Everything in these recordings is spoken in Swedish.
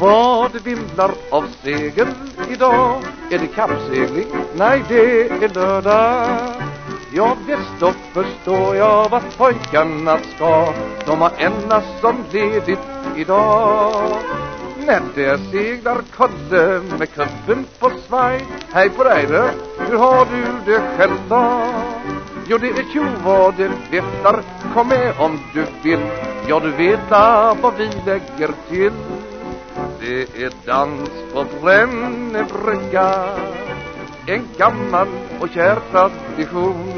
Vad vimlar av segel idag? Är det kappsegling? Nej, det är lördag. Ja, visst då förstår jag vad pojkarna ska. De har endast som ledigt idag. När det seglar Kalle med kubben på svaj. Hej på dig du, hur har du det själv då? Jo, det är tjo vad det viftar Kom med om du vill. Ja, du vet ah, vad vi lägger till. Det är dans på Brännebrygga En gammal och kär tradition.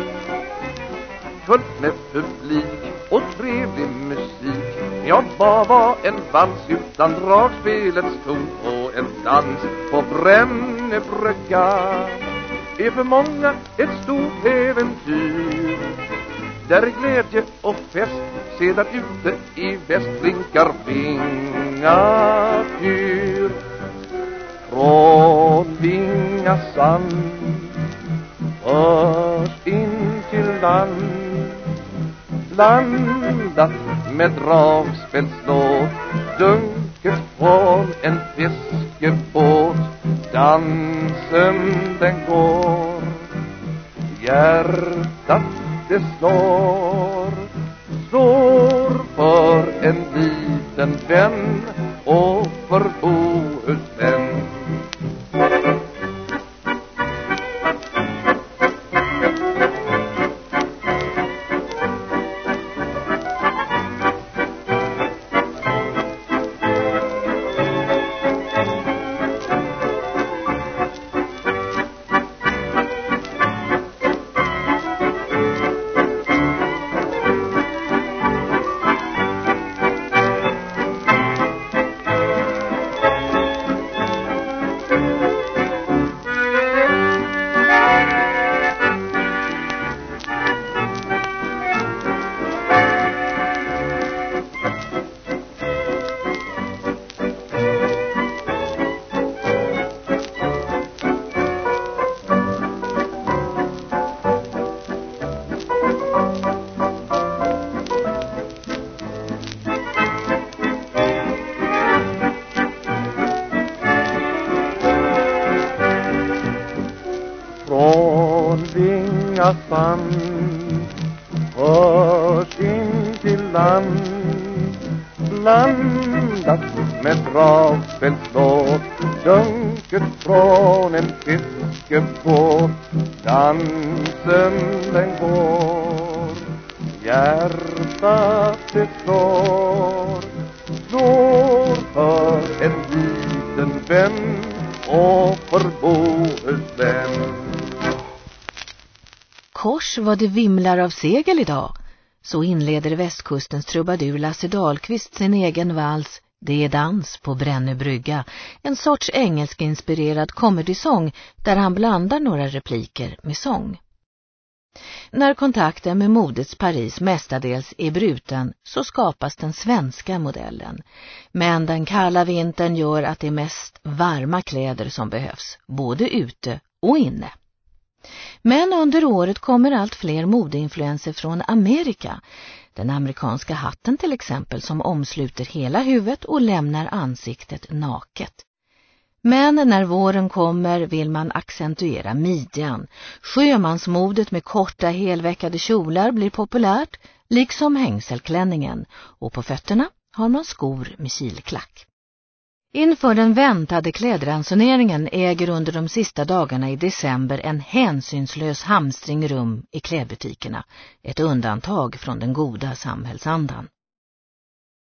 Fullt med publik och trevlig musik. Ja, vad var en vals utan dragspelets ton? Och en dans på Brännebrygga är för många ett stort äventyr. Där glädje och fest sedan ute i väst blinkar Vingafyr Från Vingasand förs in till land blandat med dragspelslåt dunket från en fiskebåt. Dansen den går hjärtat det slår. Slår för en liten vän och för Bohuslän Från Vingasand förs in till land. Blandat med dragspelslåt dunket från en fiskebåt. Dansen den går hjärtat det slår Vad det vimlar av segel idag. Så inleder västkustens trubadur Lasse Dahlqvist sin egen vals Det är dans på Brännö brygga, en sorts engelskinspirerad comedysång där han blandar några repliker med sång. När kontakten med modets Paris mestadels är bruten så skapas den svenska modellen. Men den kalla vintern gör att det är mest varma kläder som behövs, både ute och inne. Men under året kommer allt fler modeinfluenser från Amerika. Den amerikanska hatten till exempel som omsluter hela huvudet och lämnar ansiktet naket. Men när våren kommer vill man accentuera midjan. Sjömansmodet med korta helveckade kjolar blir populärt, liksom hängselklänningen. Och på fötterna har man skor med kilklack. Inför den väntade klädransoneringen äger under de sista dagarna i december en hänsynslös hamstring rum i klädbutikerna. Ett undantag från den goda samhällsandan.